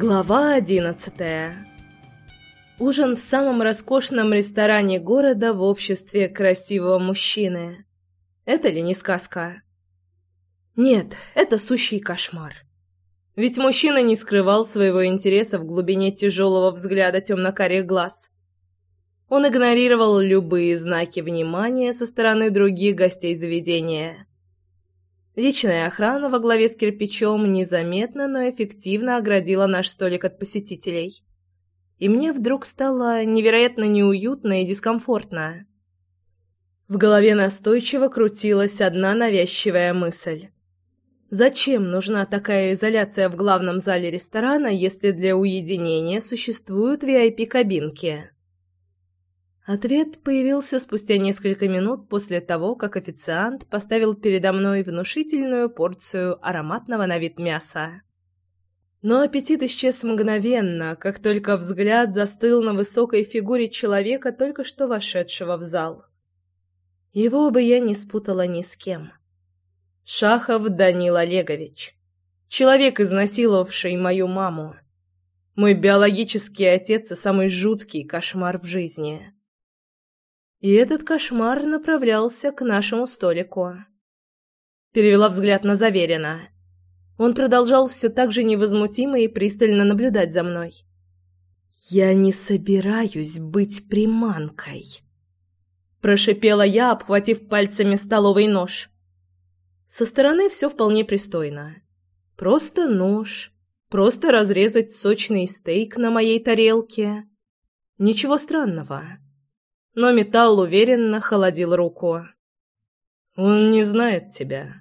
Глава одиннадцатая. Ужин в самом роскошном ресторане города в обществе красивого мужчины. Это ли не сказка? Нет, это сущий кошмар. Ведь мужчина не скрывал своего интереса в глубине тяжелого взгляда темно-карих глаз. Он игнорировал любые знаки внимания со стороны других гостей заведения. Личная охрана во главе с кирпичом незаметно, но эффективно оградила наш столик от посетителей. И мне вдруг стало невероятно неуютно и дискомфортно. В голове настойчиво крутилась одна навязчивая мысль. Зачем нужна такая изоляция в главном зале ресторана, если для уединения существуют VIP-кабинки? Ответ появился спустя несколько минут после того, как официант поставил передо мной внушительную порцию ароматного на вид мяса. Но аппетит исчез мгновенно, как только взгляд застыл на высокой фигуре человека, только что вошедшего в зал. Его бы я не спутала ни с кем. Шахов Данил Олегович. Человек, изнасиловавший мою маму. Мой биологический отец и самый жуткий кошмар в жизни. И этот кошмар направлялся к нашему столику. Перевела взгляд на Заверина. Он продолжал все так же невозмутимо и пристально наблюдать за мной. «Я не собираюсь быть приманкой», – прошипела я, обхватив пальцами столовый нож. Со стороны все вполне пристойно. Просто нож, просто разрезать сочный стейк на моей тарелке. Ничего странного но металл уверенно холодил руку. «Он не знает тебя».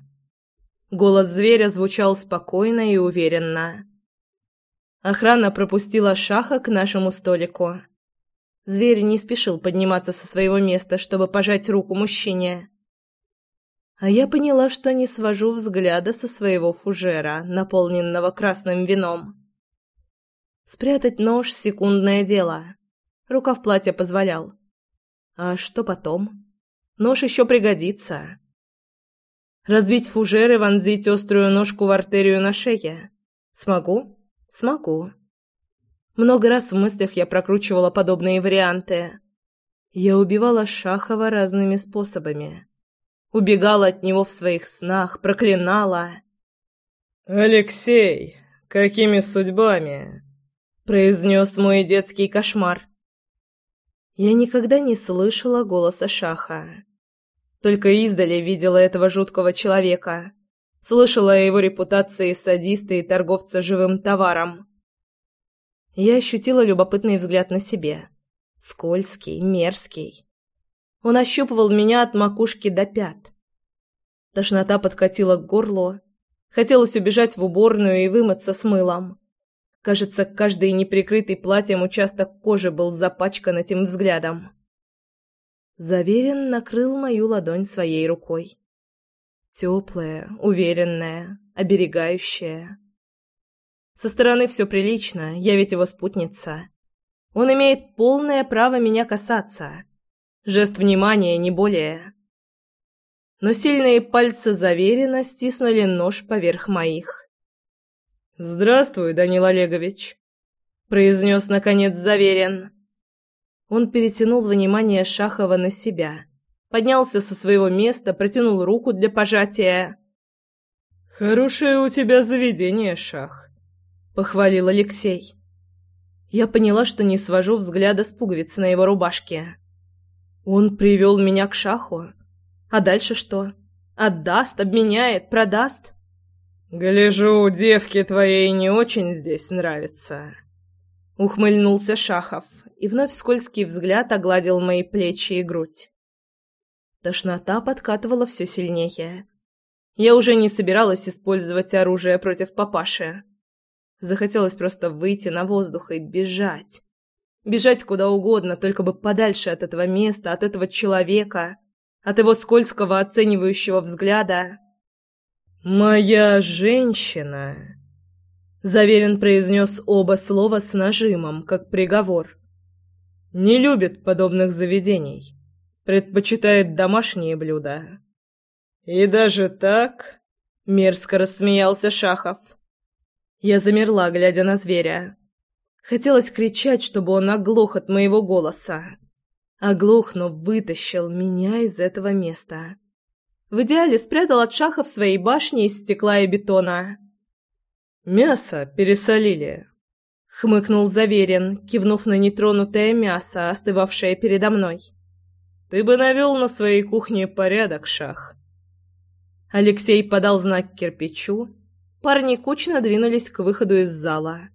Голос зверя звучал спокойно и уверенно. Охрана пропустила Шаха к нашему столику. Зверь не спешил подниматься со своего места, чтобы пожать руку мужчине. А я поняла, что не свожу взгляда со своего фужера, наполненного красным вином. Спрятать нож — секундное дело. Рукав платья позволял. А что потом? Нож еще пригодится. Разбить фужер и вонзить острую ножку в артерию на шее? Смогу? Смогу. Много раз в мыслях я прокручивала подобные варианты. Я убивала Шахова разными способами. Убегала от него в своих снах, проклинала. «Алексей, какими судьбами?» – произнес мой детский кошмар. Я никогда не слышала голоса Шаха. Только издали видела этого жуткого человека. Слышала о его репутации садиста и торговца живым товаром. Я ощутила любопытный взгляд на себе. Скользкий, мерзкий. Он ощупывал меня от макушки до пят. Тошнота подкатила к горлу. Хотелось убежать в уборную и вымыться с мылом. Кажется, каждый неприкрытый платьем участок кожи был запачкан этим взглядом. Заверен накрыл мою ладонь своей рукой. Теплая, уверенная, оберегающая. Со стороны все прилично, я ведь его спутница. Он имеет полное право меня касаться. Жест внимания, не более. Но сильные пальцы Заверена стиснули нож поверх моих. «Здравствуй, Данил Олегович», — произнес, наконец, Заверен. Он перетянул внимание Шахова на себя, поднялся со своего места, протянул руку для пожатия. «Хорошее у тебя заведение, Шах», — похвалил Алексей. Я поняла, что не свожу взгляда с пуговицы на его рубашке. Он привел меня к Шаху. А дальше что? Отдаст, обменяет, продаст? «Гляжу, девке твоей не очень здесь нравится». Ухмыльнулся Шахов и вновь скользкий взгляд огладил мои плечи и грудь. Тошнота подкатывала все сильнее. Я уже не собиралась использовать оружие против папаши. Захотелось просто выйти на воздух и бежать. Бежать куда угодно, только бы подальше от этого места, от этого человека, от его скользкого оценивающего взгляда. «Моя женщина», — Заверен произнес оба слова с нажимом, как приговор. «Не любит подобных заведений, предпочитает домашние блюда». «И даже так?» — мерзко рассмеялся Шахов. Я замерла, глядя на зверя. Хотелось кричать, чтобы он оглох от моего голоса. Оглохнув, вытащил меня из этого места. В идеале спрятал от шаха в своей башне из стекла и бетона. «Мясо пересолили», — хмыкнул Заверин, кивнув на нетронутое мясо, остывавшее передо мной. «Ты бы навел на своей кухне порядок, шах». Алексей подал знак кирпичу. Парни кучно двинулись к выходу из зала,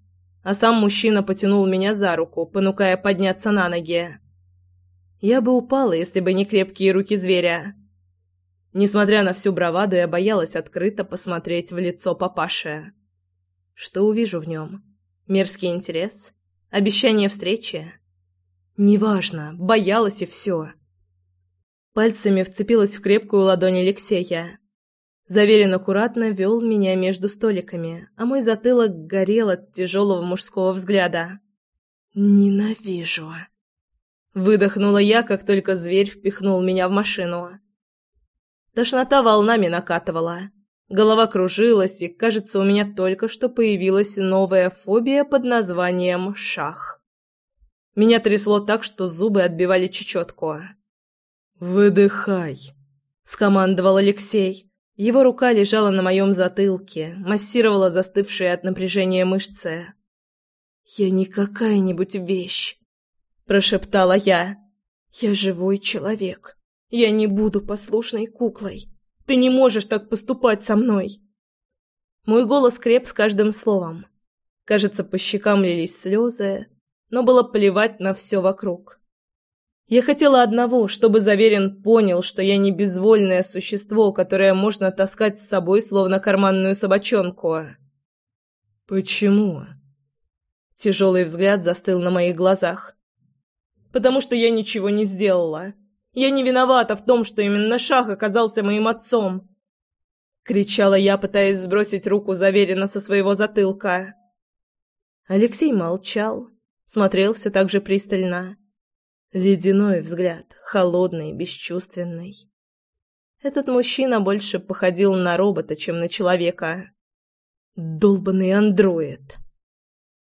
а сам мужчина потянул меня за руку, понукая подняться на ноги. Я бы упала, если бы не крепкие руки зверя. Несмотря на всю браваду, я боялась открыто посмотреть в лицо папаши. Что увижу в нем? Мерзкий интерес? Обещание встречи? Неважно, боялась и все. Пальцами вцепилась в крепкую ладонь Алексея. Заверен аккуратно вел меня между столиками, а мой затылок горел от тяжелого мужского взгляда. «Ненавижу!» Выдохнула я, как только зверь впихнул меня в машину. Тошнота волнами накатывала. Голова кружилась, и, кажется, у меня только что появилась новая фобия под названием «шах». Меня трясло так, что зубы отбивали чечетку. «Выдыхай», — скомандовал Алексей. Его рука лежала на моем затылке, массировала застывшие от напряжения мышцы. «Я не какая-нибудь вещь», — прошептала я. «Я живой человек». Я не буду послушной куклой. Ты не можешь так поступать со мной. Мой голос креп с каждым словом. Кажется, по щекам лились слезы, но было плевать на все вокруг. Я хотела одного, чтобы Заверин понял, что я не безвольное существо, которое можно таскать с собой, словно карманную собачонку. «Почему?» Тяжелый взгляд застыл на моих глазах. «Потому что я ничего не сделала. Я не виновата в том, что именно Шах оказался моим отцом!» Кричала я, пытаясь сбросить руку заверенно со своего затылка. Алексей молчал, смотрел все так же пристально. Ледяной взгляд, холодный, бесчувственный. Этот мужчина больше походил на робота, чем на человека. Долбанный андроид.